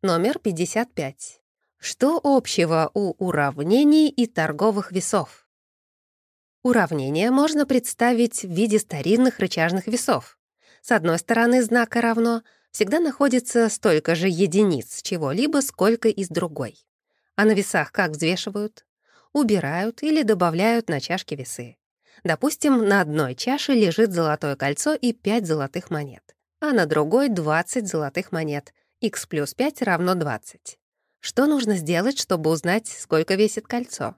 Номер 55. Что общего у уравнений и торговых весов? Уравнение можно представить в виде старинных рычажных весов. С одной стороны знака «равно» всегда находится столько же единиц чего-либо, сколько и с другой. А на весах как взвешивают? Убирают или добавляют на чашки весы. Допустим, на одной чаше лежит золотое кольцо и 5 золотых монет, а на другой — 20 золотых монет. X плюс 5 равно 20. Что нужно сделать, чтобы узнать, сколько весит кольцо?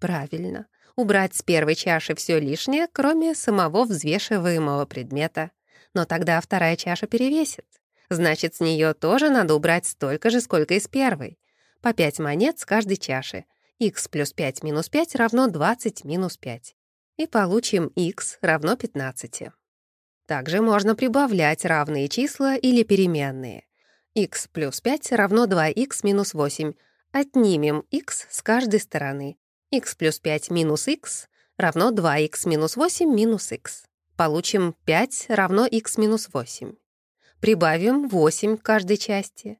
Правильно, убрать с первой чаши все лишнее, кроме самого взвешиваемого предмета. Но тогда вторая чаша перевесит. Значит, с нее тоже надо убрать столько же, сколько и с первой. По 5 монет с каждой чаши. x плюс 5 минус 5 равно 20 минус 5 и получим x равно 15. Также можно прибавлять равные числа или переменные. X плюс 5 равно 2x минус 8. Отнимем x с каждой стороны. x плюс 5 минус x равно 2x минус 8 минус x. Получим 5 равно x минус 8. Прибавим 8 к каждой части.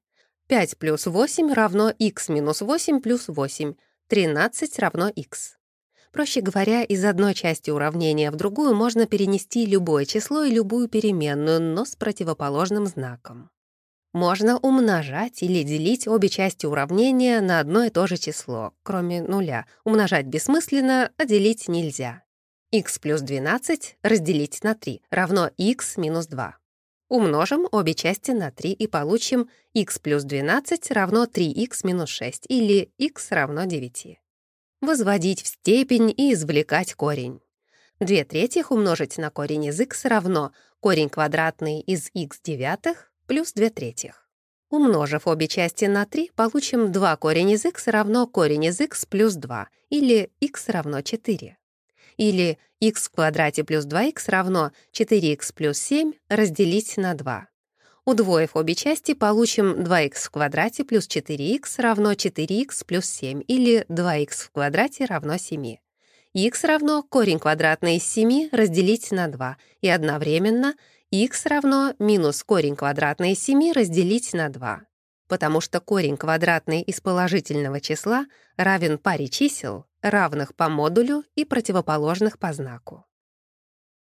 5 плюс 8 равно x минус 8 плюс 8. 13 равно x. Проще говоря, из одной части уравнения в другую можно перенести любое число и любую переменную, но с противоположным знаком. Можно умножать или делить обе части уравнения на одно и то же число, кроме нуля. Умножать бессмысленно, а делить нельзя. x плюс 12 разделить на 3 равно x минус 2. Умножим обе части на 3 и получим x плюс 12 равно 3x минус 6 или x равно 9 возводить в степень и извлекать корень. Две третьих умножить на корень из x равно корень квадратный из x девятых плюс 2 третьих. Умножив обе части на 3, получим 2 корень из x равно корень из x плюс 2, или x равно 4. Или x в квадрате плюс 2x равно 4x плюс 7 разделить на 2. Удвоив обе части, получим 2х в квадрате плюс 4х равно 4х плюс 7, или 2х в квадрате равно 7. х равно корень квадратный из 7 разделить на 2, и одновременно х равно минус корень квадратный из 7 разделить на 2. Потому что корень квадратный из положительного числа равен паре чисел, равных по модулю и противоположных по знаку.